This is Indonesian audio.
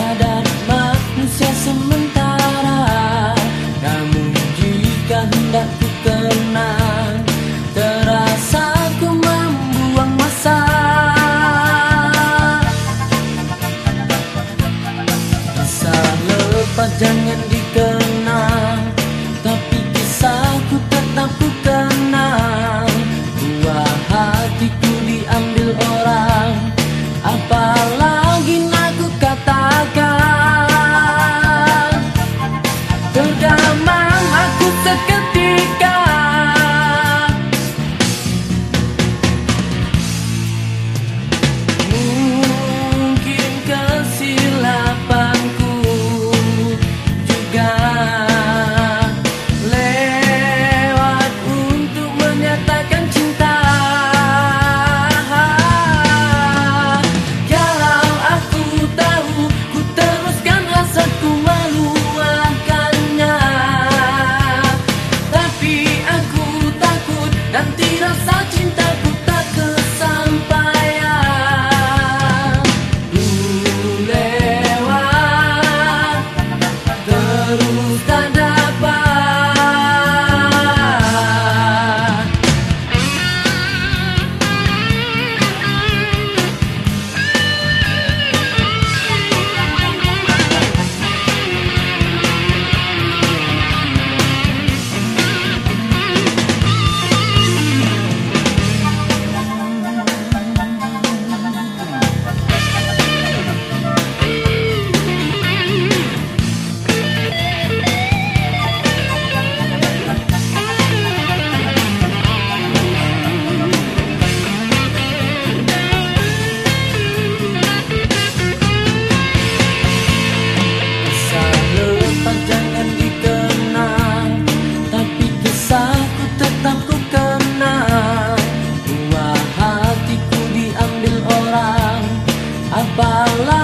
ada manusia sementara Namun jika hendak ku tenang Terasa ku membuang masa. Bisa lepas jangan dikenal, Tapi kisahku tetap ku about life.